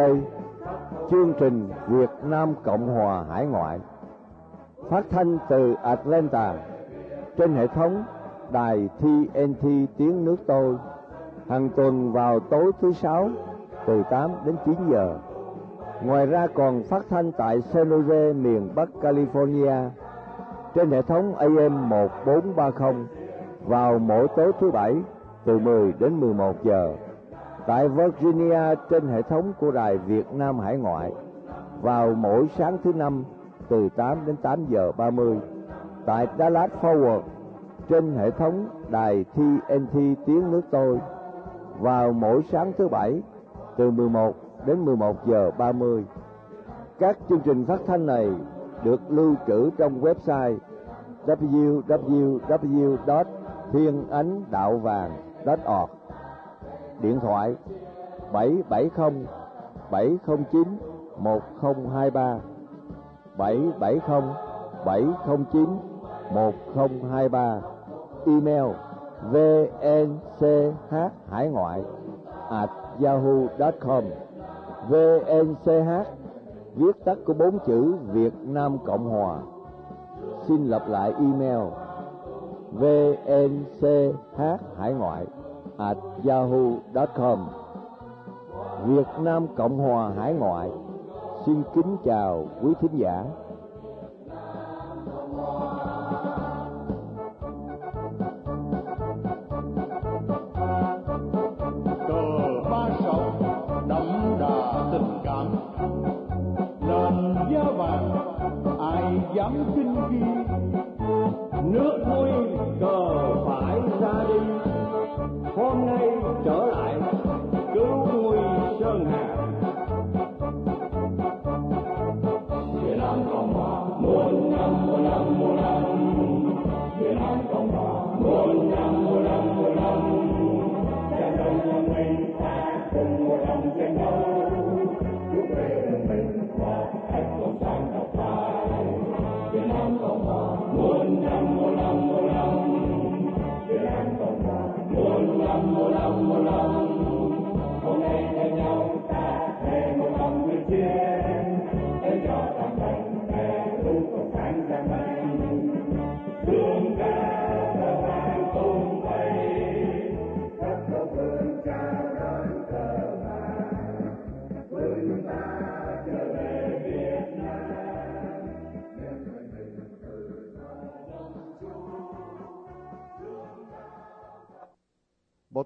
đây, chương trình Việt Nam Cộng Hòa Hải ngoại, phát thanh từ Atlanta, trên hệ thống đài TNT tiếng nước tôi, hàng tuần vào tối thứ sáu, từ 8 đến 9 giờ. Ngoài ra còn phát thanh tại San Jose, miền Bắc California, trên hệ thống AM 1430 vào mỗi tối thứ bảy, từ 10 đến 11 giờ. Tại Virginia trên hệ thống của Đài Việt Nam Hải Ngoại vào mỗi sáng thứ năm từ 8 đến 8 giờ 30. Tại Dallas Forward trên hệ thống đài TNT tiếng nước tôi vào mỗi sáng thứ bảy từ 11 đến 11 giờ 30. Các chương trình phát thanh này được lưu trữ trong website www.thienanhdaovang.org Điện thoại 770 709 1023 770 709 1023 Email vnch hải ngoại at yahoo.com vnch viết tắt của bốn chữ Việt Nam Cộng Hòa. Xin lặp lại email vnch hải ngoại at yahoo.com Việt Nam Cộng Hòa Hải ngoại xin kính chào quý thính giả.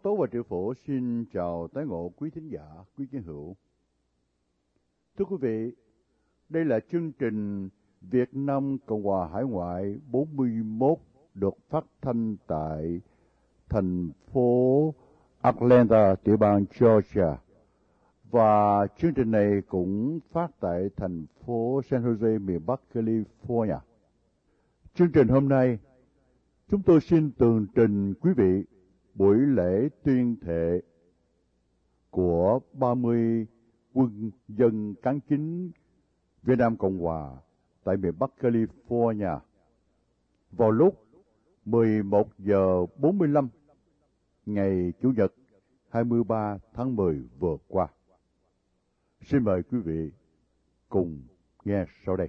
Tố và Triệu Phổ xin chào tái ngộ quý thính giả, quý chiến hữu. Thưa quý vị, đây là chương trình Việt Nam Cộng hòa Hải ngoại 41 được phát thanh tại thành phố Atlanta, tiểu bang Georgia. Và chương trình này cũng phát tại thành phố San Jose, miền Bắc California. Chương trình hôm nay, chúng tôi xin tường trình quý vị buổi lễ tuyên thệ của 30 quân dân cán chính Việt Nam Cộng Hòa tại miền Bắc California vào lúc 11 giờ 45 ngày Chủ nhật 23 tháng 10 vừa qua. Xin mời quý vị cùng nghe sau đây.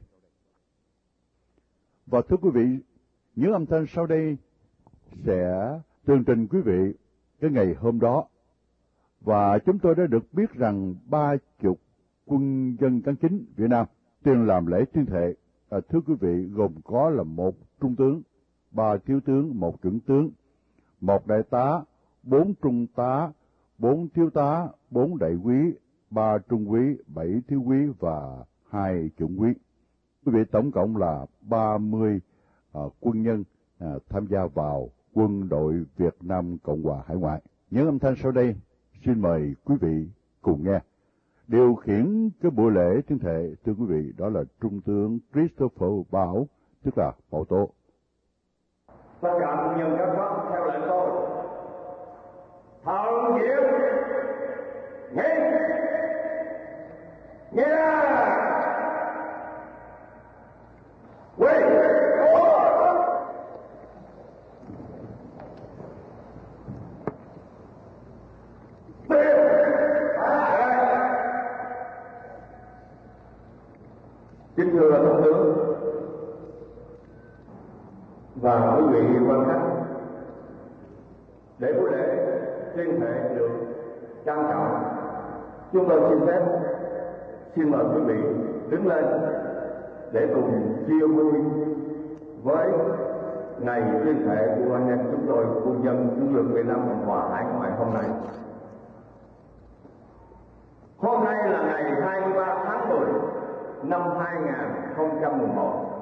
Và thưa quý vị, những âm thanh sau đây sẽ tường trình quý vị cái ngày hôm đó. Và chúng tôi đã được biết rằng ba chục quân dân cán chính Việt Nam tuyên làm lễ tuyên thệ. À, thưa quý vị, gồm có là một trung tướng, ba thiếu tướng, một trưởng tướng, một đại tá, bốn trung tá, bốn thiếu tá, bốn đại quý, ba trung quý, bảy thiếu quý và hai chuẩn quý. Quý vị tổng cộng là 30 mươi à, quân nhân à, tham gia vào quân đội Việt Nam Cộng hòa Hải ngoại. Những âm thanh sau đây xin mời quý vị cùng nghe. Điều khiển cái buổi lễ tuyên thệ, thưa quý vị, đó là Trung tướng Christopher Bảo, tức là Bảo Tố. tất cả công nhân các cấp theo lệnh tôi thảo diệu nghe nghe ra kính thưa thủ tướng và quý vị quan khách để buổi lễ tuyên thệ được trang trọng chúng tôi xin phép, xin mời quý vị đứng lên để cùng chia vui với ngày tuyên thệ của anh em chúng tôi quân dân quân lực Việt Nam Cộng Hòa hải ngoại hôm nay. Hôm nay là ngày 23 tháng 10 năm 2011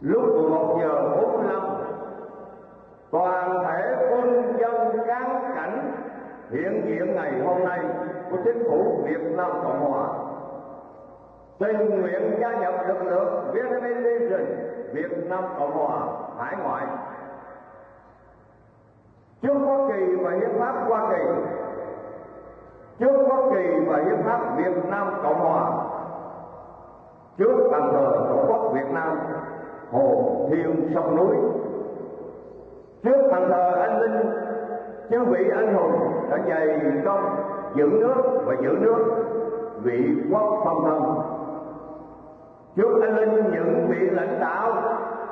lúc 11 giờ 45 toàn thể quân dân cán cảnh hiện diện ngày hôm nay của chính phủ Việt Nam Cộng Hòa. Tình nguyện gia nhập lực lượng Vietnamese Legion Việt Nam Cộng Hòa hải ngoại. Trước Quốc kỳ và Hiến pháp Hoa Kỳ. Trước Quốc kỳ và Hiến pháp Việt Nam Cộng Hòa. Trước bàn thờ Tổ quốc Việt Nam, hồ thiên sông núi. Trước bàn thờ anh linh, chư vị anh hùng đã dày công giữ nước và giữ nước vị quốc phong thần trước anh linh những vị lãnh đạo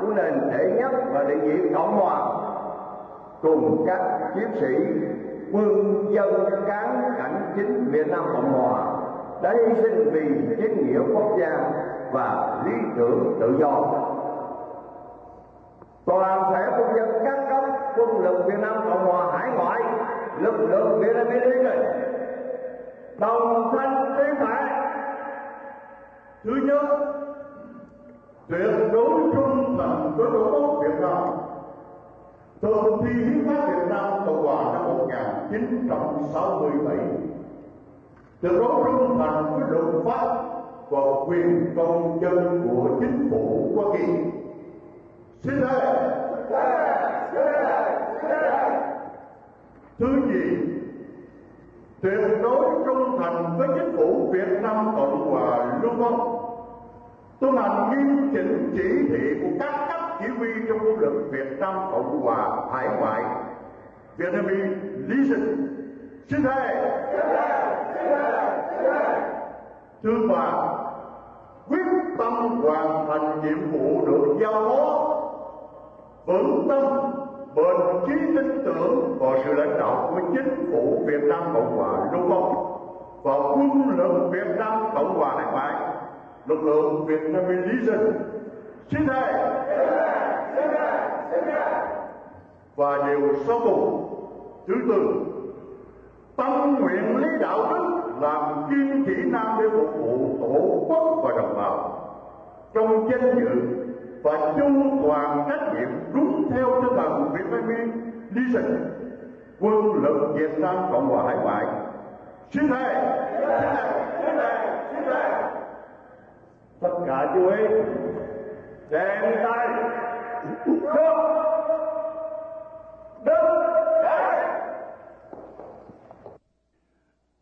của nền đệ nhất và đệ nhị cộng hòa cùng các chiến sĩ quân dân cán cảnh chính Việt Nam Cộng Hòa đã hy sinh vì chính nghĩa quốc gia và lý tưởng tự do. Toàn thể quân dân các cấp, quân lực Việt Nam Cộng Hòa hải ngoại, lực lượng Việt Nam đồng thanh tuyên thệ Thứ nhất, tuyệt đối trung thành với Tổ quốc Việt Nam. Thực thi hiến pháp Việt Nam Cộng hòa năm 1967. Tuyệt đối trung thành với luật pháp và quyền công dân của chính phủ Hoa Kỳ. Xin thề. Thứ nhì, tuyệt đối trung thành với chính phủ Việt Nam Cộng hòa Lưu Vong tuân hành nghiêm chỉnh chỉ thị của các cấp chỉ huy trong quân lực Việt Nam Cộng hòa hải ngoại. Vietnamese Legion xin thề. Thứ ba quyết tâm hoàn thành nhiệm vụ được giao phó, vững tâm bền chí tin tưởng vào sự lãnh đạo của chính phủ Việt Nam Cộng hòa Lưu Vong và quân lực Việt Nam Cộng hòa hải ngoại lực lượng Việt Nam Legion xin thề. Và điều sau cùng thứ tư tâm nguyện lý đạo đức làm kim chỉ nam để phục vụ tổ quốc và đồng bào. Trong danh dự và chu toàn trách nhiệm đúng theo tinh thần Việt Nam Legion quân lực Việt Nam Cộng hòa hải ngoại. Xin thề. Xin thề. Xin thề. Tất cả chú ý. Đèn tay. Đứng đứng dậy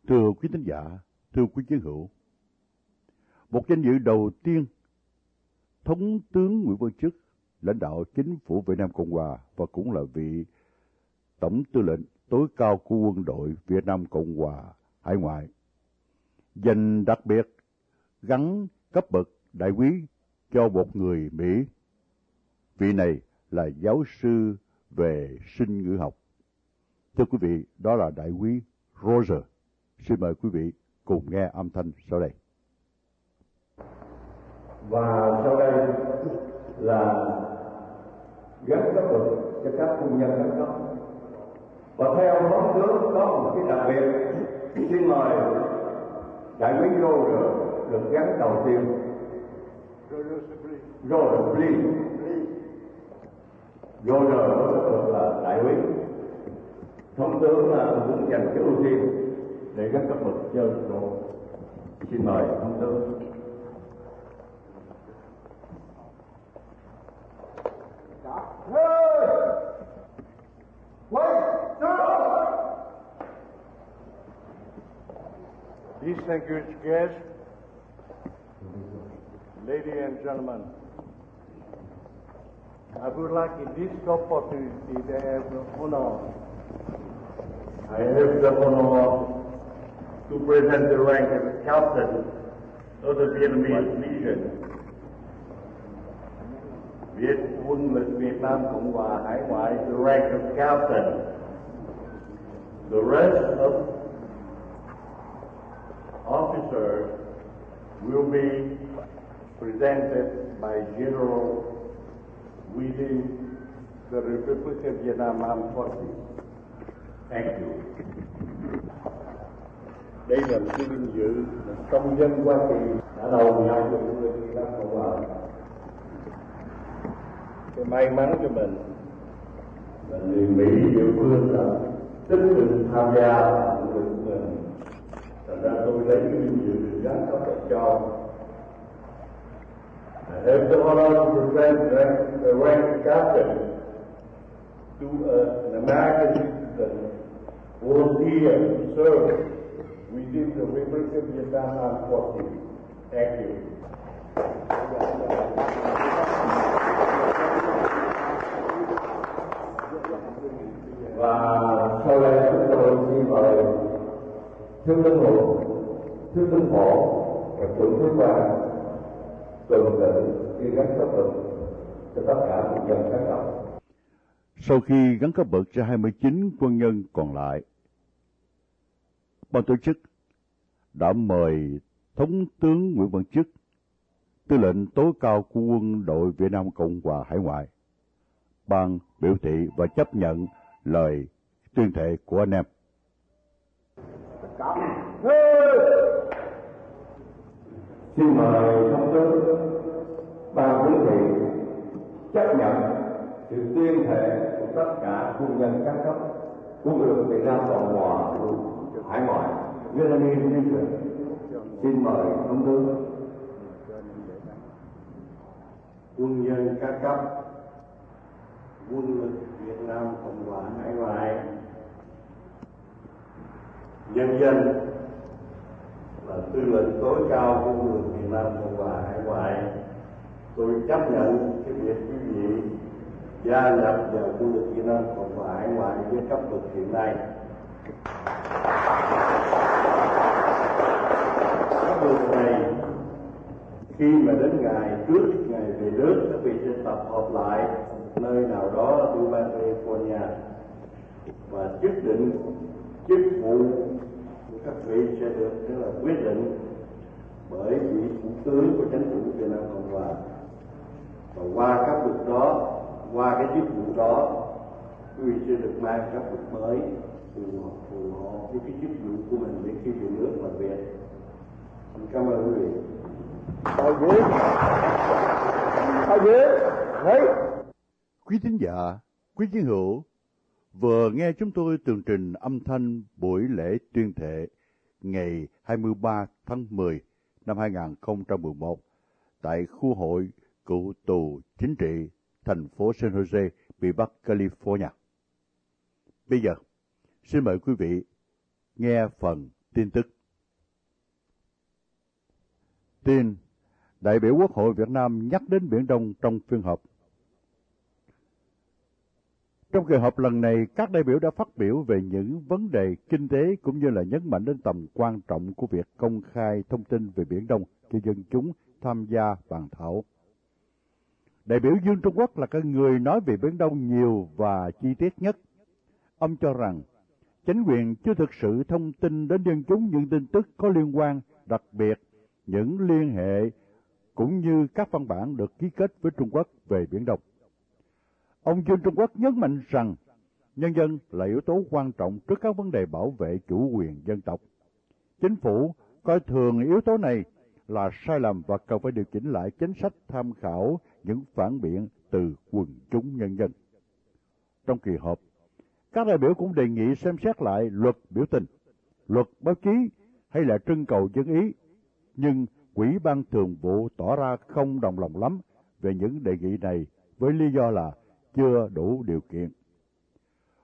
Thưa quý tín giả, thưa quý chiến hữu, một danh dự đầu tiên, Thống tướng Nguyễn Văn Chức, lãnh đạo chính phủ Việt Nam Cộng Hòa và cũng là vị Tổng tư lệnh tối cao của quân đội Việt Nam Cộng Hòa hải ngoại, dành đặc biệt gắn cấp bậc đại quý cho một người Mỹ. Vị này là giáo sư về sinh ngữ học. Thưa quý vị, đó là đại quý Roger. Xin mời quý vị cùng nghe âm thanh sau đây và sau đây là gắn cấp bậc cho các quân nhân các cấp. Và theo thống tướng có một cái đặc biệt, xin mời đại quý Rô được được gắn đầu tiên Rô Lee Rô có cấp là đại quý. Thống tướng là muốn dành cái ưu tiên để các cấp bậc cho độ xin mời thống tướng. Distinguished guests, ladies and gentlemen, I would like in this opportunity to have the honor. I have the honor to present the rank of captain of the Vietnamese Legion. Việt quân lực Việt Nam Cộng hòa Hải ngoại, the rank of captain. The rest of officers will be presented by General within the Republic of Vietnam Armed Forces. Thank you. Đây là một cái vinh dự công dân Hoa Kỳ đã đầu nhau cho người Việt Nam Cộng hòa. Cái may mắn cho mình là người Mỹ địa phương là tích cực tham gia vào quân mình. Thành ra tôi lấy cái vinh dự được gắn cấp lại cho I have ờ, the honor to present the, the rank captain to uh, an American citizen volunteer to serve within the Republic of Vietnam Armed Forces. Thank you. Thương tâm hồn thương tâm khổ và Trưởng thứ qua tuần tự khi gắn cấp bậc cho tất cả quân dân các cấp. Sau khi gắn cấp bậc cho 29 quân nhân còn lại, ban tổ chức đã mời Thống tướng Nguyễn Văn Chức, tư lệnh tối cao của quân đội Việt Nam Cộng hòa Hải ngoại, ban biểu thị và chấp nhận lời tuyên thệ của anh em. Xin mời thông tướng ban huấn thị chấp nhận sự tuyên thệ của tất cả quân nhân các cấp, quân đội Việt Nam Cộng hòa hải ngoại Vietnamese Nation. Xin mời thông tướng quân nhân các cấp, quân lực Việt Nam Cộng hòa hải ngoại nhân dân là tư lệnh tối cao của quân lực Việt Nam Cộng hòa hải ngoại, tôi chấp nhận cái việc quý vị gia nhập vào quân lực Việt Nam Cộng hòa hải ngoại với cấp bậc hiện nay. Cấp bậc này, khi mà đến ngày trước, ngày về nước, các vị sẽ tập hợp lại, nơi nào đó ở tiểu California và quyết định chức vụ của các vị sẽ được tức là quyết định bởi vị thủ tướng của chính phủ Việt Nam Cộng hòa. Và qua các bậc đó qua cái chức vụ đó quý vị sẽ được mang các bậc mới phù hợp phù hợp với cái chức vụ của mình để khi về nước làm việc xin cảm ơn quý vị. Ở dưới ở dưới đấy. Quý thính giả, quý chiến hữu, vừa nghe chúng tôi tường trình âm thanh buổi lễ tuyên thệ ngày 23 tháng 10 năm 2011 tại khu hội cựu tù chính trị thành phố San Jose, bị Bắc California. Bây giờ, xin mời quý vị nghe phần tin tức. Tin, đại biểu Quốc hội Việt Nam nhắc đến Biển Đông trong phiên họp trong kỳ họp lần này, các đại biểu đã phát biểu về những vấn đề kinh tế cũng như là nhấn mạnh đến tầm quan trọng của việc công khai thông tin về Biển Đông cho dân chúng tham gia bàn thảo. Đại biểu Dương Trung Quốc là cái người nói về Biển Đông nhiều và chi tiết nhất. Ông cho rằng, chính quyền chưa thực sự thông tin đến dân chúng những tin tức có liên quan, đặc biệt những liên hệ cũng như các văn bản được ký kết với Trung Quốc về Biển Đông. Ông Dương Trung Quốc nhấn mạnh rằng nhân dân là yếu tố quan trọng trước các vấn đề bảo vệ chủ quyền dân tộc. Chính phủ coi thường yếu tố này là sai lầm và cần phải điều chỉnh lại chính sách tham khảo những phản biện từ quần chúng nhân dân. Trong kỳ họp, Các đại biểu cũng đề nghị xem xét lại luật biểu tình, luật báo chí hay là trưng cầu dân ý, nhưng Quỹ ban thường vụ tỏ ra không đồng lòng lắm về những đề nghị này với lý do là chưa đủ điều kiện.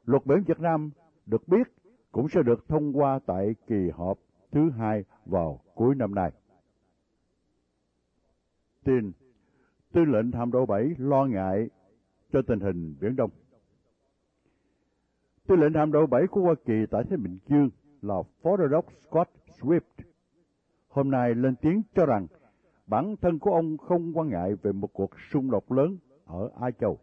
Luật biển Việt Nam được biết cũng sẽ được thông qua tại kỳ họp thứ hai vào cuối năm nay. Tin, tư lệnh hạm đội 7 lo ngại cho tình hình Biển Đông. Tư lệnh hạm đội 7 của Hoa Kỳ tại Thái Bình Dương là Phó đô đốc Scott Swift hôm nay lên tiếng cho rằng bản thân của ông không quan ngại về một cuộc xung đột lớn ở Á Châu.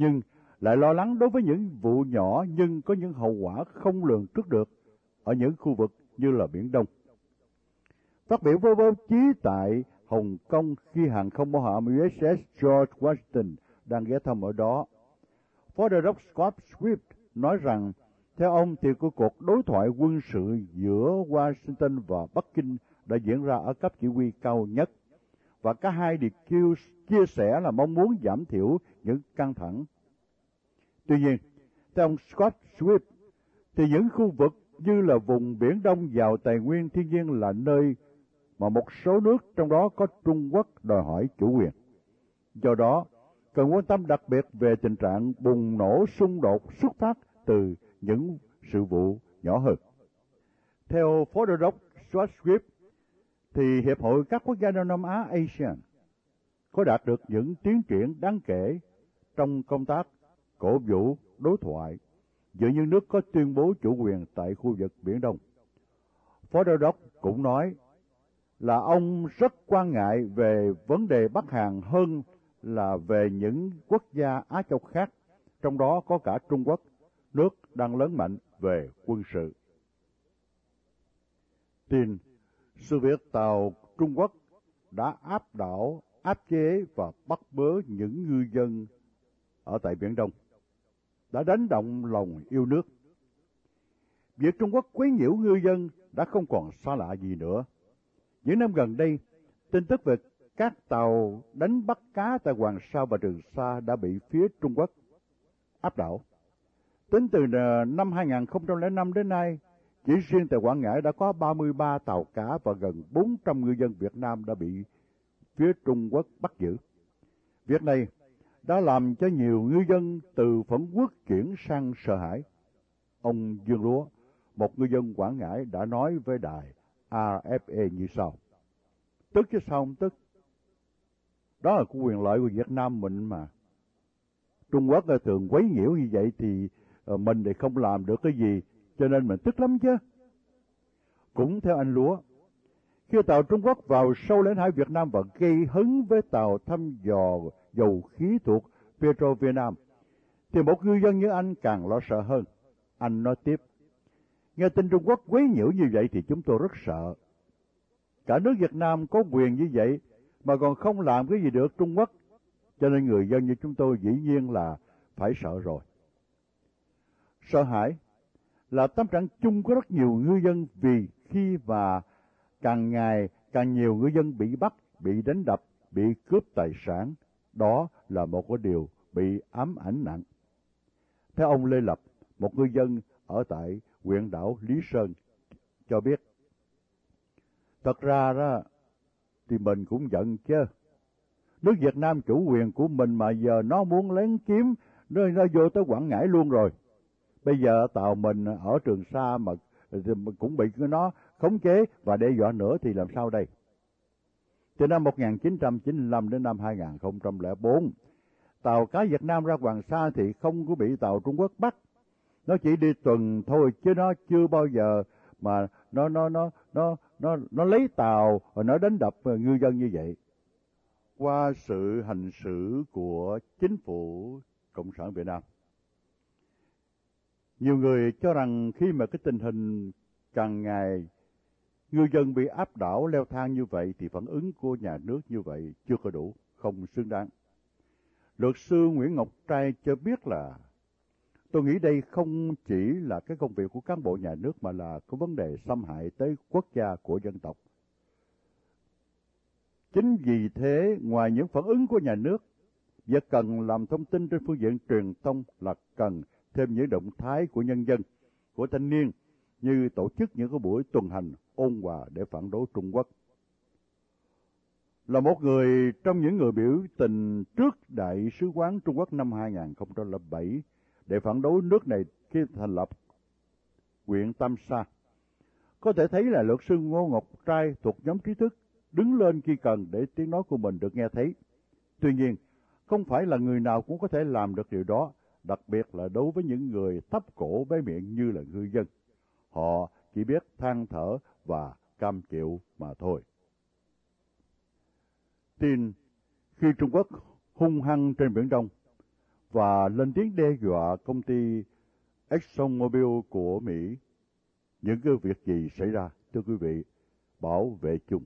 Nhưng lại lo lắng đối với những vụ nhỏ nhưng có những hậu quả không lường trước được ở những khu vực như là Biển Đông. Phát biểu với báo chí tại Hồng Kông khi hàng không mẫu hạm USS George Washington đang ghé thăm ở đó, Phó Đại đốc Scott Swift nói rằng theo ông thì cuộc cuộc đối thoại quân sự giữa Washington và Bắc Kinh đã diễn ra ở cấp chỉ huy cao nhất và cả hai đều kêu chia sẻ là mong muốn giảm thiểu những căng thẳng. Tuy nhiên, theo ông Scott Swift, thì những khu vực như là vùng Biển Đông giàu tài nguyên thiên nhiên là nơi mà một số nước trong đó có Trung Quốc đòi hỏi chủ quyền. Do đó, cần quan tâm đặc biệt về tình trạng bùng nổ xung đột xuất phát từ những sự vụ nhỏ hơn. Theo Phó Đô đốc Scott Swift, thì Hiệp hội các quốc gia Đông Nam Á ASEAN có đạt được những tiến triển đáng kể trong công tác cổ vũ đối thoại giữa những nước có tuyên bố chủ quyền tại khu vực Biển Đông. Phó Đô đốc cũng nói là ông rất quan ngại về vấn đề Bắc Hàn hơn là về những quốc gia Á Châu khác, trong đó có cả Trung Quốc, nước đang lớn mạnh về quân sự. Tin sự việc tàu Trung Quốc đã áp đảo, áp chế và bắt bớ những ngư dân ở tại Biển Đông, đã đánh động lòng yêu nước. Việc Trung Quốc quấy nhiễu ngư dân đã không còn xa lạ gì nữa. Những năm gần đây, tin tức về các tàu đánh bắt cá tại Hoàng Sa và Trường Sa đã bị phía Trung Quốc áp đảo. Tính từ ờ, năm 2005 đến nay, chỉ riêng tại Quảng Ngãi đã có 33 tàu cá và gần 400 ngư dân Việt Nam đã bị phía Trung Quốc bắt giữ. Việc này đã làm cho nhiều ngư dân từ phẫn quốc chuyển sang sợ hãi. Ông Dương Lúa, một ngư dân Quảng Ngãi đã nói với đài AFE như sau. Tức chứ sao không tức? Đó là quyền lợi của Việt Nam mình mà. Trung Quốc thường quấy nhiễu như vậy thì ờ, mình thì không làm được cái gì cho nên mình tức lắm chứ. Cũng theo anh Lúa, khi tàu Trung Quốc vào sâu lãnh hải Việt Nam và gây hấn với tàu thăm dò dầu khí thuộc Petro Việt Nam, thì một ngư dân như anh càng lo sợ hơn. Anh nói tiếp, nghe tin Trung Quốc quấy nhiễu như vậy thì chúng tôi rất sợ. Cả nước Việt Nam có quyền như vậy mà còn không làm cái gì được Trung Quốc, cho nên người dân như chúng tôi dĩ nhiên là phải sợ rồi. Sợ hãi là tâm trạng chung của rất nhiều ngư dân vì khi và càng ngày càng nhiều ngư dân bị bắt, bị đánh đập, bị cướp tài sản, đó là một cái điều bị ám ảnh nặng. Theo ông Lê Lập, một ngư dân ở tại huyện đảo Lý Sơn cho biết, thật ra đó thì mình cũng giận chứ. Nước Việt Nam chủ quyền của mình mà giờ nó muốn lén kiếm, nó, nó vô tới Quảng Ngãi luôn rồi. Bây giờ tàu mình ở Trường Sa mà cũng bị nó khống chế và đe dọa nữa thì làm sao đây? Từ năm 1995 đến năm 2004, tàu cá Việt Nam ra Hoàng Sa thì không có bị tàu Trung Quốc bắt. Nó chỉ đi tuần thôi chứ nó chưa bao giờ mà nó nó nó nó nó nó lấy tàu và nó đánh đập ngư dân như vậy. Qua sự hành xử của chính phủ Cộng sản Việt Nam nhiều người cho rằng khi mà cái tình hình càng ngày ngư dân bị áp đảo leo thang như vậy thì phản ứng của nhà nước như vậy chưa có đủ, không xứng đáng. Luật sư Nguyễn Ngọc Trai cho biết là tôi nghĩ đây không chỉ là cái công việc của cán bộ nhà nước mà là có vấn đề xâm hại tới quốc gia của dân tộc. Chính vì thế, ngoài những phản ứng của nhà nước, việc cần làm thông tin trên phương diện truyền thông là cần thêm những động thái của nhân dân, của thanh niên như tổ chức những cái buổi tuần hành ôn hòa để phản đối Trung Quốc. Là một người trong những người biểu tình trước Đại sứ quán Trung Quốc năm 2007 để phản đối nước này khi thành lập huyện Tam Sa. Có thể thấy là luật sư Ngô Ngọc Trai thuộc nhóm trí thức đứng lên khi cần để tiếng nói của mình được nghe thấy. Tuy nhiên, không phải là người nào cũng có thể làm được điều đó, đặc biệt là đối với những người thấp cổ bé miệng như là ngư dân. Họ chỉ biết than thở và cam chịu mà thôi. Tin khi Trung Quốc hung hăng trên Biển Đông và lên tiếng đe dọa công ty ExxonMobil của Mỹ, những cái việc gì xảy ra, thưa quý vị, bảo vệ chung.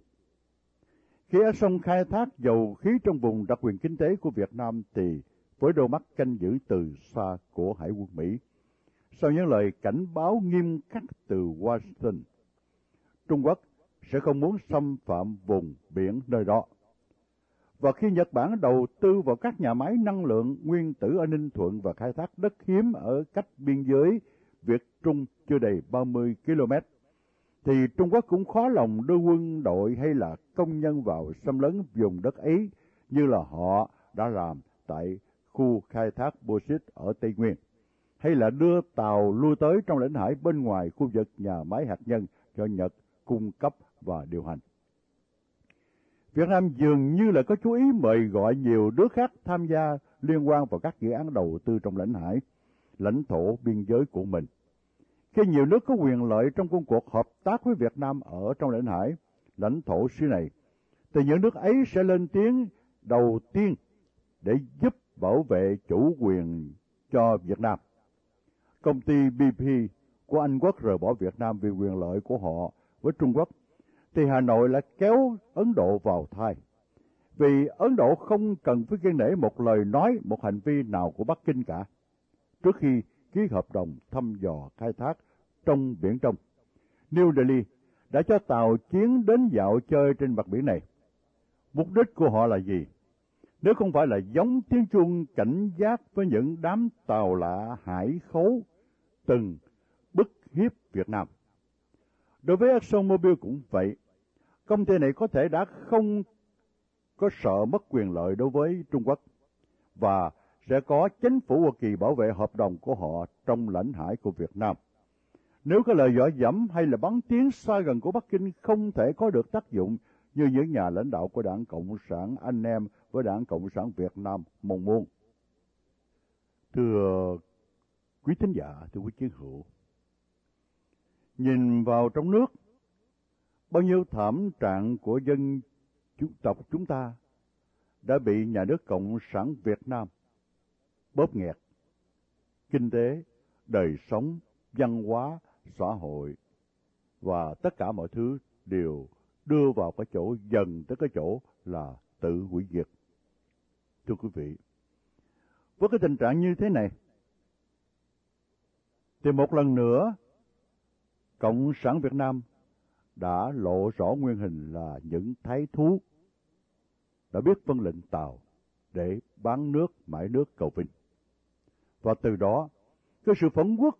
Khi Exxon khai thác dầu khí trong vùng đặc quyền kinh tế của Việt Nam thì với đôi mắt canh giữ từ xa của Hải quân Mỹ, sau những lời cảnh báo nghiêm khắc từ Washington, Trung Quốc sẽ không muốn xâm phạm vùng biển nơi đó. Và khi Nhật Bản đầu tư vào các nhà máy năng lượng nguyên tử ở Ninh Thuận và khai thác đất hiếm ở cách biên giới Việt Trung chưa đầy 30 km, thì Trung Quốc cũng khó lòng đưa quân đội hay là công nhân vào xâm lấn vùng đất ấy như là họ đã làm tại khu khai thác bauxit ở Tây Nguyên, hay là đưa tàu lui tới trong lãnh hải bên ngoài khu vực nhà máy hạt nhân cho Nhật cung cấp và điều hành. Việt Nam dường như là có chú ý mời gọi nhiều nước khác tham gia liên quan vào các dự án đầu tư trong lãnh hải, lãnh thổ biên giới của mình. Khi nhiều nước có quyền lợi trong công cuộc hợp tác với Việt Nam ở trong lãnh hải, lãnh thổ xứ này, thì những nước ấy sẽ lên tiếng đầu tiên để giúp bảo vệ chủ quyền cho Việt Nam. Công ty BP của Anh Quốc rời bỏ Việt Nam vì quyền lợi của họ với Trung Quốc, thì Hà Nội lại kéo Ấn Độ vào thai. Vì Ấn Độ không cần phải kiên nể một lời nói, một hành vi nào của Bắc Kinh cả. Trước khi ký hợp đồng thăm dò khai thác trong biển trong, New Delhi đã cho tàu chiến đến dạo chơi trên mặt biển này. Mục đích của họ là gì? Nếu không phải là giống tiếng chuông cảnh giác với những đám tàu lạ hải khấu từng bức hiếp Việt Nam. Đối với ExxonMobil cũng vậy. Công ty này có thể đã không có sợ mất quyền lợi đối với Trung Quốc và sẽ có chính phủ Hoa Kỳ bảo vệ hợp đồng của họ trong lãnh hải của Việt Nam. Nếu cái lời dọa dẫm hay là bắn tiếng xa gần của Bắc Kinh không thể có được tác dụng như những nhà lãnh đạo của đảng Cộng sản anh em với đảng Cộng sản Việt Nam mong muốn. Thưa quý thính giả, thưa quý chiến hữu, nhìn vào trong nước, bao nhiêu thảm trạng của dân chúng tộc chúng ta đã bị nhà nước Cộng sản Việt Nam bóp nghẹt. Kinh tế, đời sống, văn hóa, xã hội và tất cả mọi thứ đều đưa vào cái chỗ dần tới cái chỗ là tự hủy diệt. Thưa quý vị, với cái tình trạng như thế này, thì một lần nữa, Cộng sản Việt Nam đã lộ rõ nguyên hình là những thái thú đã biết phân lệnh tàu để bán nước mãi nước cầu vinh. Và từ đó, cái sự phấn quốc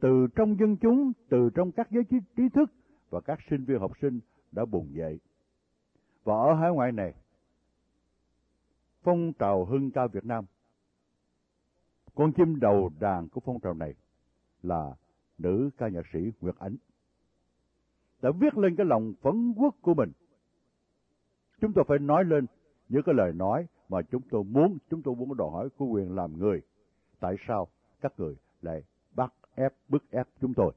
từ trong dân chúng, từ trong các giới trí thức và các sinh viên học sinh đã bùng dậy. Và ở hải ngoại này, phong trào hưng ca Việt Nam, con chim đầu đàn của phong trào này là nữ ca nhạc sĩ Nguyệt Ánh. Đã viết lên cái lòng phấn quốc của mình. Chúng tôi phải nói lên những cái lời nói mà chúng tôi muốn, chúng tôi muốn đòi hỏi của quyền làm người. Tại sao các người lại bắt ép, bức ép chúng tôi?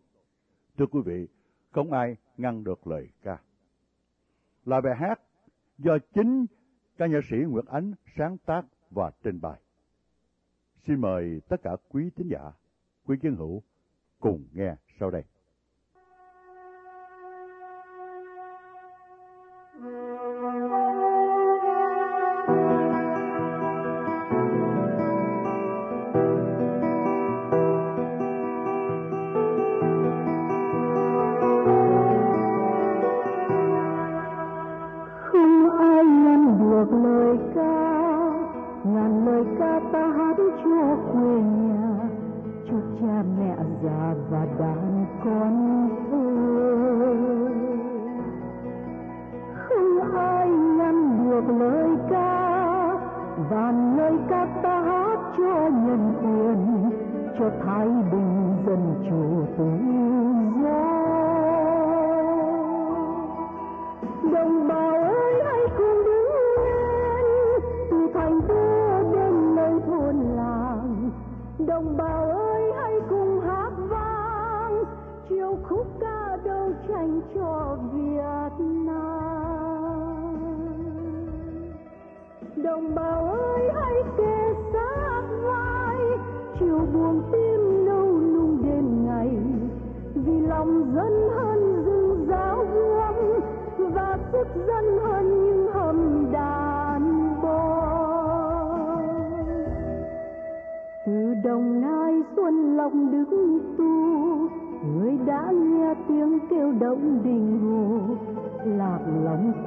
Thưa quý vị, không ai ngăn được lời ca. Là bài hát do chính ca nhạc sĩ Nguyệt Ánh sáng tác và trình bày. Xin mời tất cả quý tín giả, quý chiến hữu cùng nghe sau đây.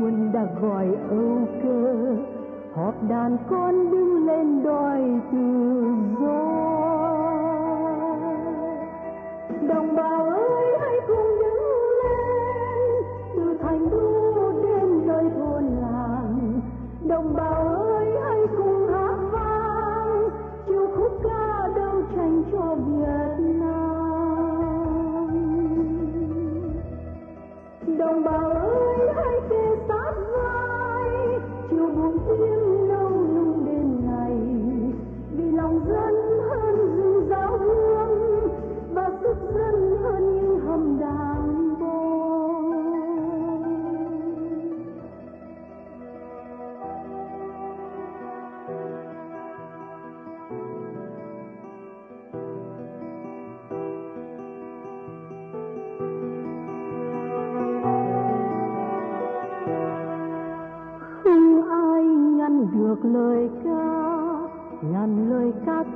Quân đã gọi âu cơ. Họp đàn con đứng lên đòi tự do đồng bào ơi, hãy cùng đứng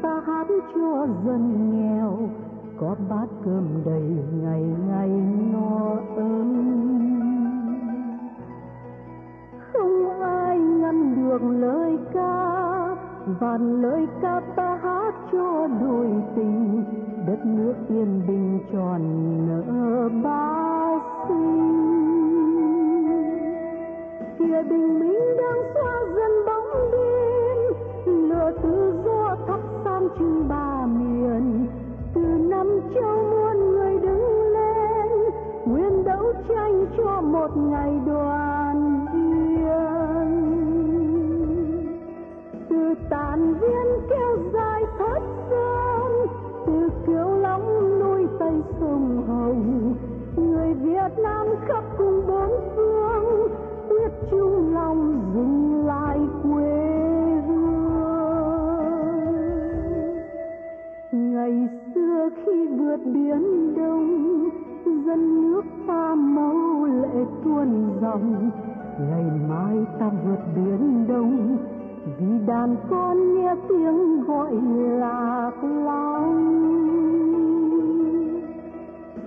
ta hát cho dân nghèo, có bát cơm đầy ngày ngày no ấm. Không ai ngăn được lời ca và lời ca ta hát cho đôi tình, đất nước yên bình tròn nở ba sinh kia bình minh đang xóa dần bóng đêm, lửa tự do sáng ba miền. Từ năm châu muôn người đứng lên, nguyên đấu tranh cho một ngày đoàn viên. Từ tàn viên kéo dài thất sơn từ kiều long nuôi tây sông hồng. Người việt nam khắp cùng bốn phương, quyết chung lòng dừng vượt biển đông, dân nước ta máu lệ tuôn dòng. Ngày mai ta vượt biển đông, vì đàn con nghe tiếng gọi lạc lòng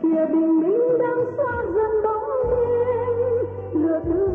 kia bình minh đang xóa dần bóng đêm lửa tự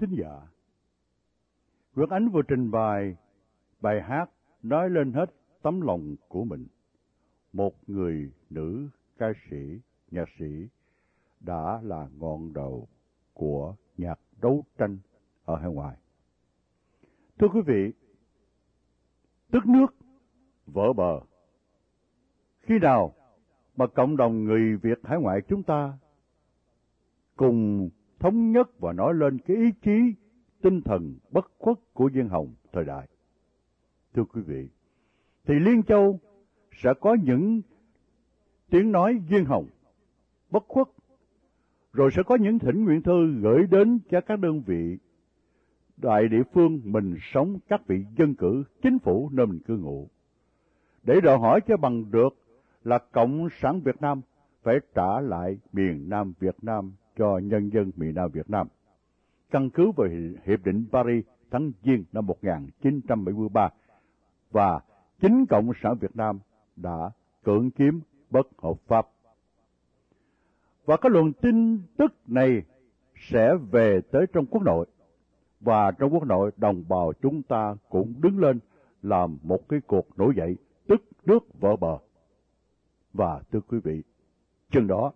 thính giả, Nguyễn Ánh vừa trình bày bài hát nói lên hết tấm lòng của mình. Một người nữ ca sĩ, nhạc sĩ đã là ngọn đầu của nhạc đấu tranh ở hải ngoại. Thưa quý vị, tức nước vỡ bờ. Khi nào mà cộng đồng người Việt hải ngoại chúng ta cùng thống nhất và nói lên cái ý chí tinh thần bất khuất của dân hồng thời đại. Thưa quý vị, thì Liên Châu sẽ có những tiếng nói dân hồng bất khuất, rồi sẽ có những thỉnh nguyện thư gửi đến cho các đơn vị đại địa phương mình sống các vị dân cử chính phủ nơi mình cư ngụ để đòi hỏi cho bằng được là cộng sản Việt Nam phải trả lại miền Nam Việt Nam cho nhân dân miền Nam Việt Nam. Căn cứ vào Hiệp định Paris tháng Giêng năm 1973 và chính Cộng sản Việt Nam đã cưỡng chiếm bất hợp pháp. Và các luồng tin tức này sẽ về tới trong quốc nội và trong quốc nội đồng bào chúng ta cũng đứng lên làm một cái cuộc nổi dậy tức nước vỡ bờ. Và thưa quý vị, chừng đó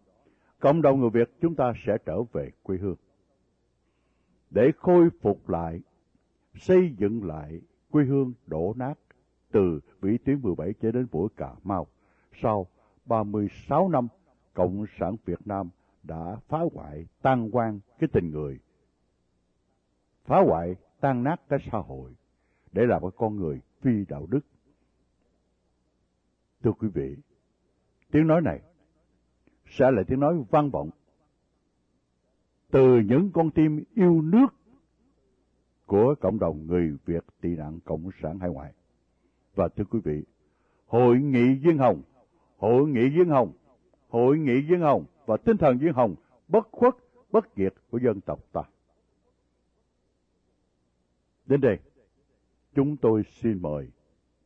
cộng đồng người Việt chúng ta sẽ trở về quê hương. Để khôi phục lại, xây dựng lại quê hương đổ nát từ vĩ tuyến 17 cho đến buổi Cà Mau. Sau 36 năm, Cộng sản Việt Nam đã phá hoại, tan quan cái tình người, phá hoại, tan nát cái xã hội, để làm cái con người phi đạo đức. Thưa quý vị, tiếng nói này sẽ là tiếng nói vang vọng từ những con tim yêu nước của cộng đồng người Việt tị nạn Cộng sản hải ngoại. Và thưa quý vị, Hội nghị Viên Hồng, Hội nghị Viên Hồng, Hội nghị Viên Hồng và tinh thần Viên Hồng bất khuất, bất diệt của dân tộc ta. Đến đây, chúng tôi xin mời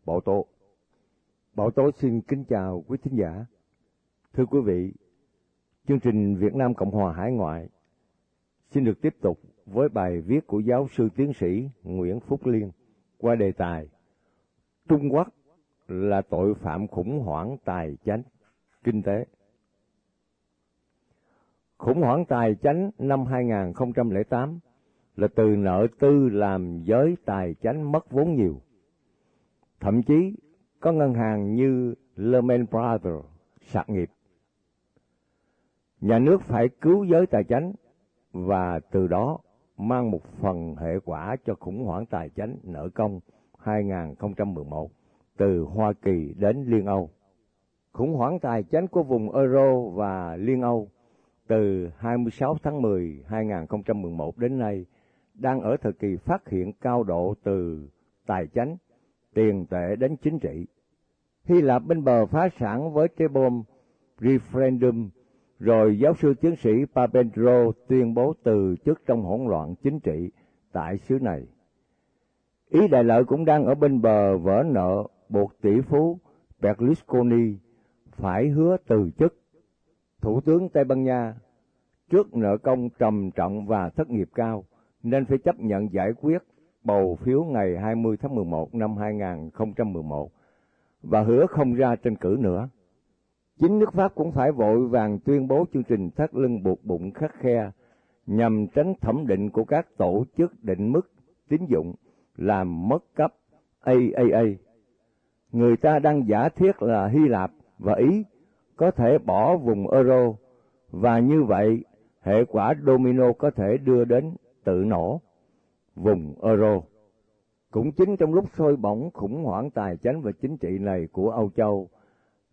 Bảo Tố. Bảo Tố xin kính chào quý thính giả. Thưa quý vị, chương trình Việt Nam Cộng hòa Hải ngoại xin được tiếp tục với bài viết của giáo sư tiến sĩ Nguyễn Phúc Liên qua đề tài Trung Quốc là tội phạm khủng hoảng tài chánh kinh tế. Khủng hoảng tài chánh năm 2008 là từ nợ tư làm giới tài chánh mất vốn nhiều. Thậm chí có ngân hàng như Lehman Brothers sạc nghiệp. Nhà nước phải cứu giới tài chánh và từ đó mang một phần hệ quả cho khủng hoảng tài chánh nợ công 2011 từ Hoa Kỳ đến Liên Âu. Khủng hoảng tài chánh của vùng Euro và Liên Âu từ 26 tháng 10 2011 đến nay đang ở thời kỳ phát hiện cao độ từ tài chánh, tiền tệ đến chính trị. Hy Lạp bên bờ phá sản với cái bom referendum rồi giáo sư tiến sĩ Papendro tuyên bố từ chức trong hỗn loạn chính trị tại xứ này. Ý đại lợi cũng đang ở bên bờ vỡ nợ buộc tỷ phú Berlusconi phải hứa từ chức. Thủ tướng Tây Ban Nha trước nợ công trầm trọng và thất nghiệp cao nên phải chấp nhận giải quyết bầu phiếu ngày 20 tháng 11 năm 2011 và hứa không ra tranh cử nữa. Chính nước Pháp cũng phải vội vàng tuyên bố chương trình thắt lưng buộc bụng khắc khe nhằm tránh thẩm định của các tổ chức định mức tín dụng làm mất cấp AAA. Người ta đang giả thiết là Hy Lạp và Ý có thể bỏ vùng euro và như vậy hệ quả domino có thể đưa đến tự nổ vùng euro. Cũng chính trong lúc sôi bỏng khủng hoảng tài chính và chính trị này của Âu Châu,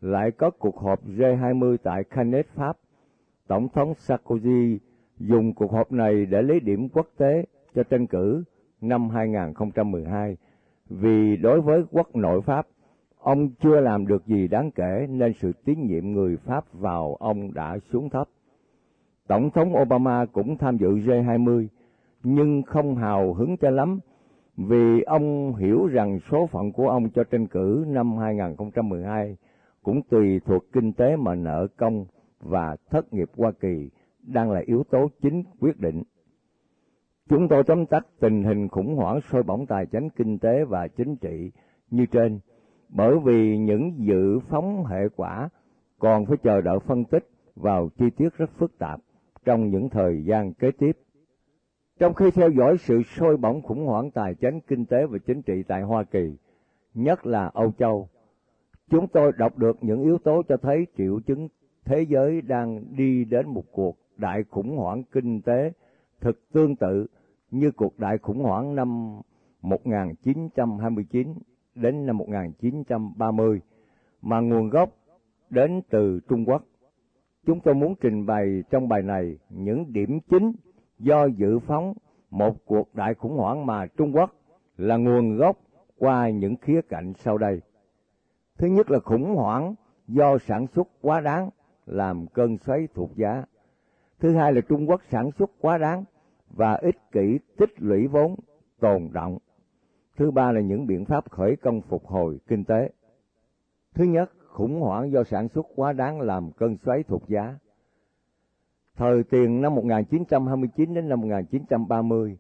lại có cuộc họp G20 tại Cannes, Pháp. Tổng thống Sarkozy dùng cuộc họp này để lấy điểm quốc tế cho tranh cử năm 2012 vì đối với quốc nội Pháp, ông chưa làm được gì đáng kể nên sự tín nhiệm người Pháp vào ông đã xuống thấp. Tổng thống Obama cũng tham dự G20 nhưng không hào hứng cho lắm vì ông hiểu rằng số phận của ông cho tranh cử năm 2012 cũng tùy thuộc kinh tế mà nợ công và thất nghiệp Hoa Kỳ đang là yếu tố chính quyết định. Chúng tôi tóm tắt tình hình khủng hoảng sôi bỏng tài chính kinh tế và chính trị như trên, bởi vì những dự phóng hệ quả còn phải chờ đợi phân tích vào chi tiết rất phức tạp trong những thời gian kế tiếp. Trong khi theo dõi sự sôi bỏng khủng hoảng tài chính kinh tế và chính trị tại Hoa Kỳ, nhất là Âu Châu, chúng tôi đọc được những yếu tố cho thấy triệu chứng thế giới đang đi đến một cuộc đại khủng hoảng kinh tế thực tương tự như cuộc đại khủng hoảng năm 1929 đến năm 1930 mà nguồn gốc đến từ Trung Quốc. Chúng tôi muốn trình bày trong bài này những điểm chính do dự phóng một cuộc đại khủng hoảng mà Trung Quốc là nguồn gốc qua những khía cạnh sau đây. Thứ nhất là khủng hoảng do sản xuất quá đáng làm cơn xoáy thuộc giá. Thứ hai là Trung Quốc sản xuất quá đáng và ích kỷ tích lũy vốn tồn động. Thứ ba là những biện pháp khởi công phục hồi kinh tế. Thứ nhất, khủng hoảng do sản xuất quá đáng làm cơn xoáy thuộc giá. Thời tiền năm 1929 đến năm 1930,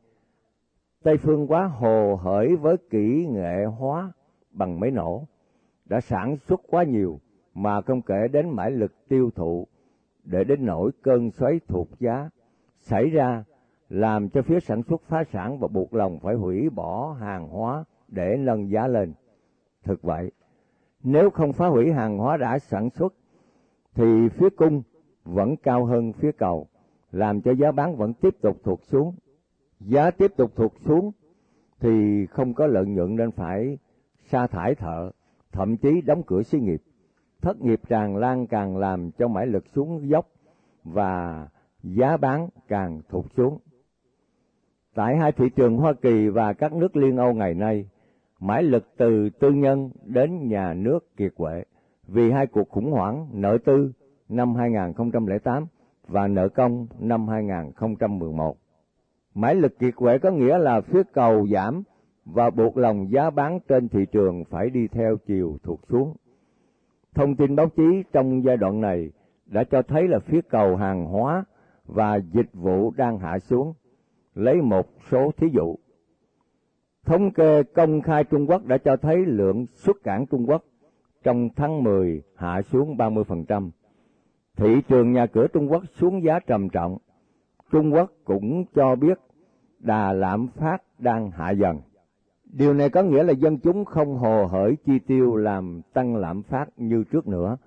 Tây phương quá hồ hởi với kỹ nghệ hóa bằng máy nổ, đã sản xuất quá nhiều mà không kể đến mãi lực tiêu thụ để đến nỗi cơn xoáy thuộc giá xảy ra làm cho phía sản xuất phá sản và buộc lòng phải hủy bỏ hàng hóa để nâng giá lên. Thực vậy, nếu không phá hủy hàng hóa đã sản xuất thì phía cung vẫn cao hơn phía cầu, làm cho giá bán vẫn tiếp tục thuộc xuống. Giá tiếp tục thuộc xuống thì không có lợi nhuận nên phải sa thải thợ, thậm chí đóng cửa xí nghiệp. Thất nghiệp tràn lan càng làm cho mãi lực xuống dốc và giá bán càng thụt xuống. Tại hai thị trường Hoa Kỳ và các nước Liên Âu ngày nay, mãi lực từ tư nhân đến nhà nước kiệt quệ vì hai cuộc khủng hoảng nợ tư năm 2008 và nợ công năm 2011. Mãi lực kiệt quệ có nghĩa là phía cầu giảm và buộc lòng giá bán trên thị trường phải đi theo chiều thuộc xuống. Thông tin báo chí trong giai đoạn này đã cho thấy là phía cầu hàng hóa và dịch vụ đang hạ xuống. Lấy một số thí dụ. Thống kê công khai Trung Quốc đã cho thấy lượng xuất cảng Trung Quốc trong tháng 10 hạ xuống 30%. Thị trường nhà cửa Trung Quốc xuống giá trầm trọng. Trung Quốc cũng cho biết đà lạm phát đang hạ dần. Điều này có nghĩa là dân chúng không hồ hởi chi tiêu làm tăng lạm phát như trước nữa.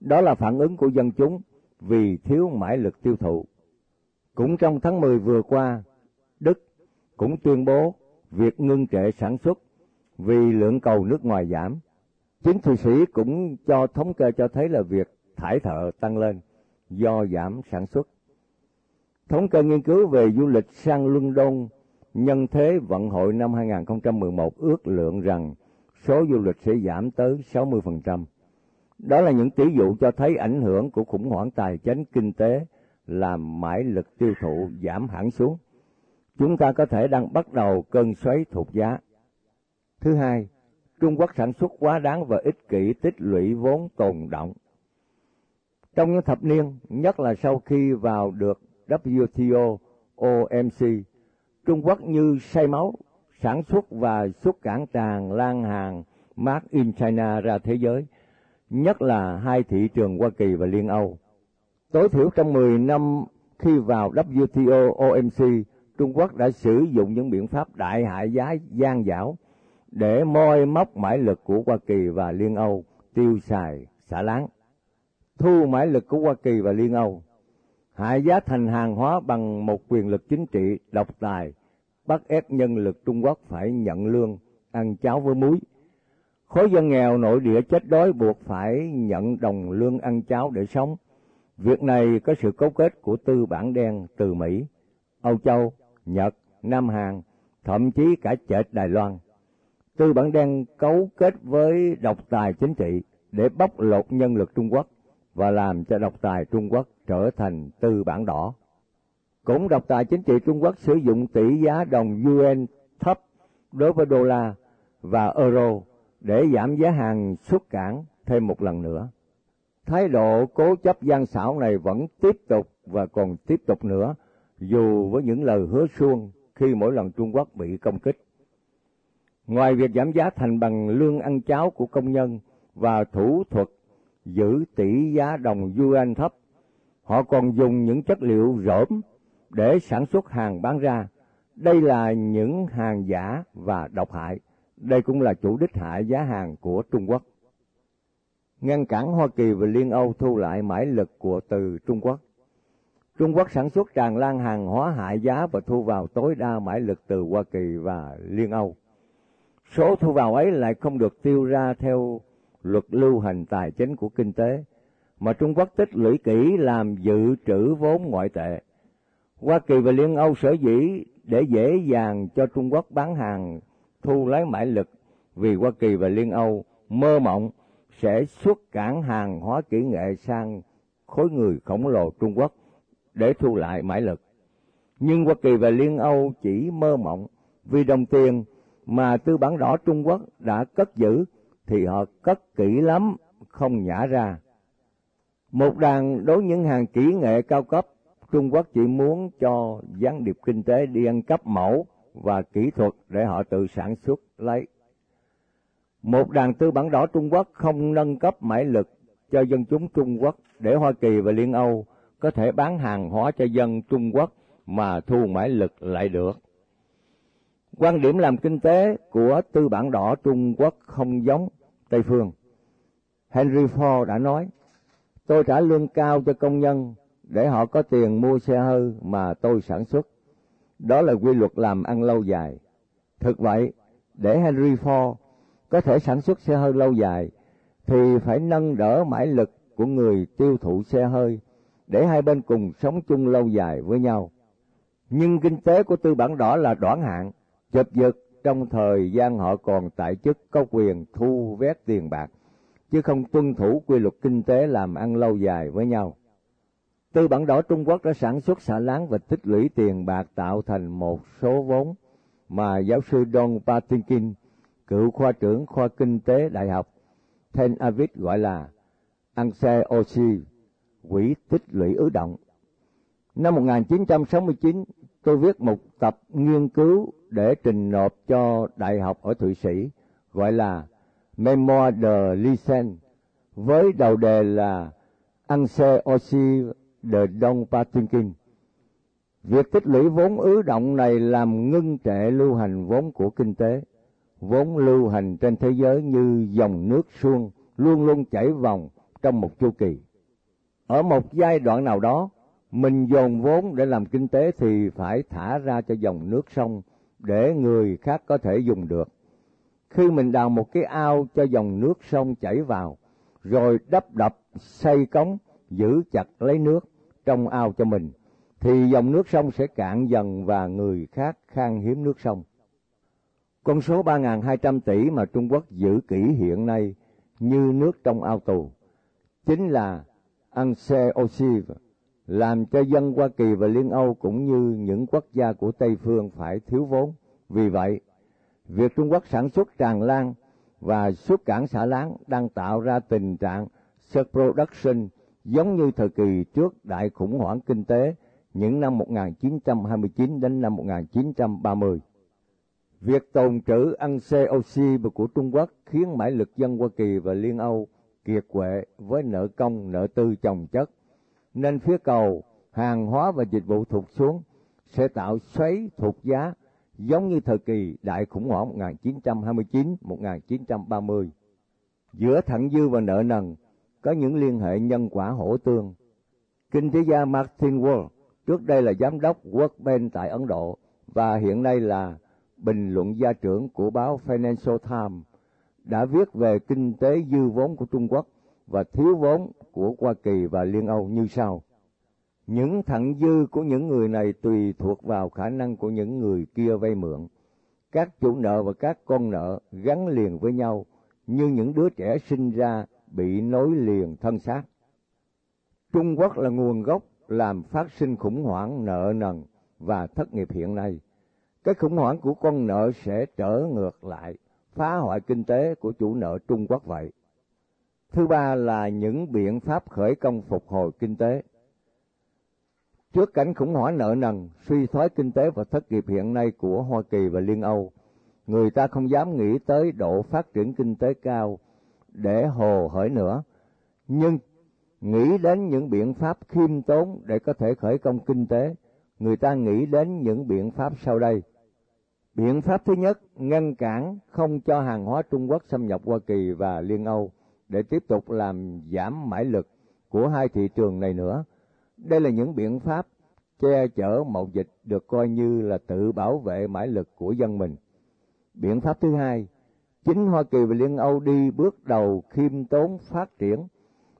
Đó là phản ứng của dân chúng vì thiếu mãi lực tiêu thụ. Cũng trong tháng 10 vừa qua, Đức cũng tuyên bố việc ngưng trệ sản xuất vì lượng cầu nước ngoài giảm. Chính Thụy Sĩ cũng cho thống kê cho thấy là việc thải thợ tăng lên do giảm sản xuất. Thống kê nghiên cứu về du lịch sang London nhân thế vận hội năm 2011 ước lượng rằng số du lịch sẽ giảm tới 60%. Đó là những tỷ dụ cho thấy ảnh hưởng của khủng hoảng tài chính kinh tế làm mãi lực tiêu thụ giảm hẳn xuống. Chúng ta có thể đang bắt đầu cơn xoáy thuộc giá. Thứ hai, Trung Quốc sản xuất quá đáng và ích kỷ tích lũy vốn tồn động. Trong những thập niên, nhất là sau khi vào được WTO, OMC, Trung Quốc như say máu, sản xuất và xuất cảng tràn lan hàng Made in China ra thế giới, nhất là hai thị trường Hoa Kỳ và Liên Âu. Tối thiểu trong 10 năm khi vào WTO, OMC, Trung Quốc đã sử dụng những biện pháp đại hại giá gian dảo để moi móc mãi lực của Hoa Kỳ và Liên Âu tiêu xài xả láng. Thu mãi lực của Hoa Kỳ và Liên Âu hạ giá thành hàng hóa bằng một quyền lực chính trị độc tài, bắt ép nhân lực Trung Quốc phải nhận lương, ăn cháo với muối. Khối dân nghèo nội địa chết đói buộc phải nhận đồng lương ăn cháo để sống, Việc này có sự cấu kết của tư bản đen từ Mỹ, Âu Châu, Nhật, Nam Hàn, thậm chí cả chệch Đài Loan. Tư bản đen cấu kết với độc tài chính trị để bóc lột nhân lực Trung Quốc và làm cho độc tài Trung Quốc trở thành tư bản đỏ. Cũng độc tài chính trị Trung Quốc sử dụng tỷ giá đồng UN thấp đối với đô la và euro để giảm giá hàng xuất cảng thêm một lần nữa. Thái độ cố chấp gian xảo này vẫn tiếp tục và còn tiếp tục nữa, dù với những lời hứa suông khi mỗi lần Trung Quốc bị công kích. Ngoài việc giảm giá thành bằng lương ăn cháo của công nhân và thủ thuật giữ tỷ giá đồng yuan thấp, họ còn dùng những chất liệu rỗm để sản xuất hàng bán ra. Đây là những hàng giả và độc hại. Đây cũng là chủ đích hại giá hàng của Trung Quốc. Ngăn cản Hoa Kỳ và Liên Âu thu lại mãi lực của từ Trung Quốc. Trung Quốc sản xuất tràn lan hàng hóa hại giá và thu vào tối đa mãi lực từ Hoa Kỳ và Liên Âu. Số thu vào ấy lại không được tiêu ra theo luật lưu hành tài chính của kinh tế, mà Trung Quốc tích lũy kỹ làm dự trữ vốn ngoại tệ. Hoa Kỳ và Liên Âu sở dĩ để dễ dàng cho Trung Quốc bán hàng thu lấy mãi lực vì Hoa Kỳ và Liên Âu mơ mộng sẽ xuất cảng hàng hóa kỹ nghệ sang khối người khổng lồ Trung Quốc để thu lại mãi lực. Nhưng Hoa Kỳ và Liên Âu chỉ mơ mộng vì đồng tiền mà tư bản đỏ Trung Quốc đã cất giữ thì họ cất kỹ lắm, không nhả ra. Một đàn đối những hàng kỹ nghệ cao cấp, Trung Quốc chỉ muốn cho gián điệp kinh tế đi ăn cắp mẫu và kỹ thuật để họ tự sản xuất lấy. Một đàn tư bản đỏ Trung Quốc không nâng cấp mãi lực cho dân chúng Trung Quốc để Hoa Kỳ và Liên Âu có thể bán hàng hóa cho dân Trung Quốc mà thu mãi lực lại được. Quan điểm làm kinh tế của tư bản đỏ Trung Quốc không giống Tây Phương. Henry Ford đã nói, tôi trả lương cao cho công nhân để họ có tiền mua xe hơi mà tôi sản xuất. Đó là quy luật làm ăn lâu dài. Thực vậy, để Henry Ford có thể sản xuất xe hơi lâu dài, thì phải nâng đỡ mãi lực của người tiêu thụ xe hơi để hai bên cùng sống chung lâu dài với nhau. Nhưng kinh tế của tư bản đỏ là đoạn hạn, chụp giật trong thời gian họ còn tại chức có quyền thu vét tiền bạc, chứ không tuân thủ quy luật kinh tế làm ăn lâu dài với nhau. Tư bản đỏ Trung Quốc đã sản xuất xả láng và tích lũy tiền bạc tạo thành một số vốn mà giáo sư Don Patinkin, cựu khoa trưởng khoa kinh tế đại học Tel Aviv gọi là Anse oxy quỹ tích lũy ứ động. Năm 1969, tôi viết một tập nghiên cứu để trình nộp cho đại học ở Thụy Sĩ, gọi là Memoir de Lysen, với đầu đề là Anse Osi de Don Patinkin. Việc tích lũy vốn ứ động này làm ngưng trệ lưu hành vốn của kinh tế. Vốn lưu hành trên thế giới như dòng nước suông luôn luôn chảy vòng trong một chu kỳ. Ở một giai đoạn nào đó, mình dồn vốn để làm kinh tế thì phải thả ra cho dòng nước sông để người khác có thể dùng được. Khi mình đào một cái ao cho dòng nước sông chảy vào, rồi đắp đập, xây cống, giữ chặt lấy nước trong ao cho mình, thì dòng nước sông sẽ cạn dần và người khác khan hiếm nước sông. Con số 3.200 tỷ mà Trung Quốc giữ kỹ hiện nay như nước trong ao tù, chính là ăn xe oxy làm cho dân Hoa Kỳ và Liên Âu cũng như những quốc gia của Tây phương phải thiếu vốn. Vì vậy, việc Trung Quốc sản xuất tràn lan và xuất cảng xả láng đang tạo ra tình trạng surproduction giống như thời kỳ trước đại khủng hoảng kinh tế những năm 1929 đến năm 1930. Việc tồn trữ ăn COC của Trung Quốc khiến mãi lực dân Hoa Kỳ và Liên Âu kiệt quệ với nợ công, nợ tư chồng chất, nên phía cầu hàng hóa và dịch vụ thụt xuống sẽ tạo xoáy thụt giá giống như thời kỳ đại khủng hoảng 1929-1930. Giữa thặng dư và nợ nần có những liên hệ nhân quả hỗ tương. Kinh tế gia Martin Wall, trước đây là giám đốc World Bank tại Ấn Độ và hiện nay là bình luận gia trưởng của báo Financial Times, đã viết về kinh tế dư vốn của Trung Quốc và thiếu vốn của Hoa Kỳ và Liên Âu như sau. Những thặng dư của những người này tùy thuộc vào khả năng của những người kia vay mượn. Các chủ nợ và các con nợ gắn liền với nhau như những đứa trẻ sinh ra bị nối liền thân xác. Trung Quốc là nguồn gốc làm phát sinh khủng hoảng nợ nần và thất nghiệp hiện nay. Cái khủng hoảng của con nợ sẽ trở ngược lại, phá hoại kinh tế của chủ nợ Trung Quốc vậy. Thứ ba là những biện pháp khởi công phục hồi kinh tế. Trước cảnh khủng hoảng nợ nần, suy thoái kinh tế và thất nghiệp hiện nay của Hoa Kỳ và Liên Âu, người ta không dám nghĩ tới độ phát triển kinh tế cao để hồ hởi nữa. Nhưng nghĩ đến những biện pháp khiêm tốn để có thể khởi công kinh tế, người ta nghĩ đến những biện pháp sau đây. Biện pháp thứ nhất, ngăn cản không cho hàng hóa Trung Quốc xâm nhập Hoa Kỳ và Liên Âu để tiếp tục làm giảm mãi lực của hai thị trường này nữa. Đây là những biện pháp che chở mậu dịch được coi như là tự bảo vệ mãi lực của dân mình. Biện pháp thứ hai, chính Hoa Kỳ và Liên Âu đi bước đầu khiêm tốn phát triển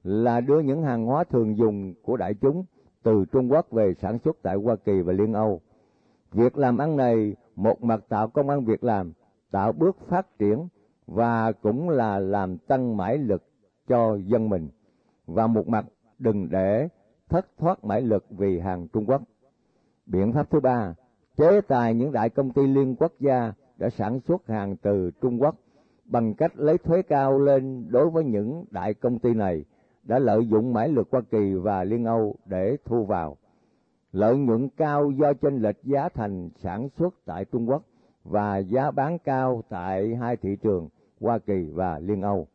là đưa những hàng hóa thường dùng của đại chúng từ Trung Quốc về sản xuất tại Hoa Kỳ và Liên Âu. Việc làm ăn này một mặt tạo công ăn việc làm, tạo bước phát triển và cũng là làm tăng mãi lực cho dân mình. Và một mặt đừng để thất thoát mãi lực vì hàng Trung Quốc. Biện pháp thứ ba, chế tài những đại công ty liên quốc gia đã sản xuất hàng từ Trung Quốc bằng cách lấy thuế cao lên đối với những đại công ty này đã lợi dụng mãi lực Hoa Kỳ và Liên Âu để thu vào. Lợi nhuận cao do chênh lệch giá thành sản xuất tại Trung Quốc và giá bán cao tại hai thị trường Hoa Kỳ và Liên Âu.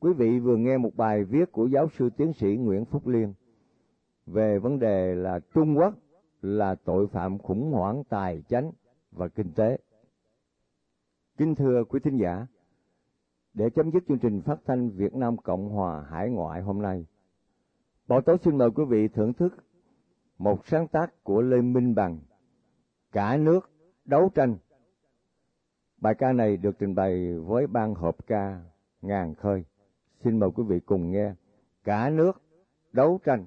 Quý vị vừa nghe một bài viết của giáo sư tiến sĩ Nguyễn Phúc Liên về vấn đề là Trung Quốc là tội phạm khủng hoảng tài chánh và kinh tế. Kính thưa quý thính giả, để chấm dứt chương trình phát thanh Việt Nam Cộng Hòa Hải Ngoại hôm nay, Bảo Tố xin mời quý vị thưởng thức một sáng tác của Lê Minh Bằng, Cả nước đấu tranh. Bài ca này được trình bày với ban hợp ca Ngàn Khơi. Xin mời quý vị cùng nghe Cả nước đấu tranh.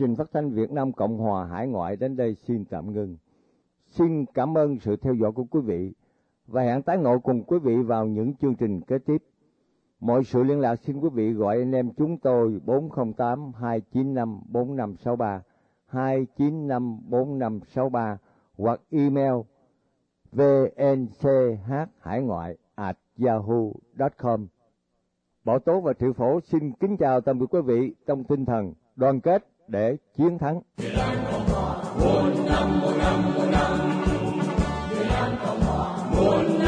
trình phát thanh Việt Nam Cộng Hòa Hải Ngoại đến đây xin tạm ngừng, Xin cảm ơn sự theo dõi của quý vị và hẹn tái ngộ cùng quý vị vào những chương trình kế tiếp. Mọi sự liên lạc xin quý vị gọi anh em chúng tôi 408 295 4563 295 4563 hoặc email vnchhhải at yahoo.com. Bảo Tố và Triệu Phổ xin kính chào tạm biệt quý vị trong tinh thần đoàn kết để chiến thắng. Việt Nam Cộng Hòa, 1 năm, 1 năm, 1 năm. Việt Nam Cộng Hòa, 1 năm.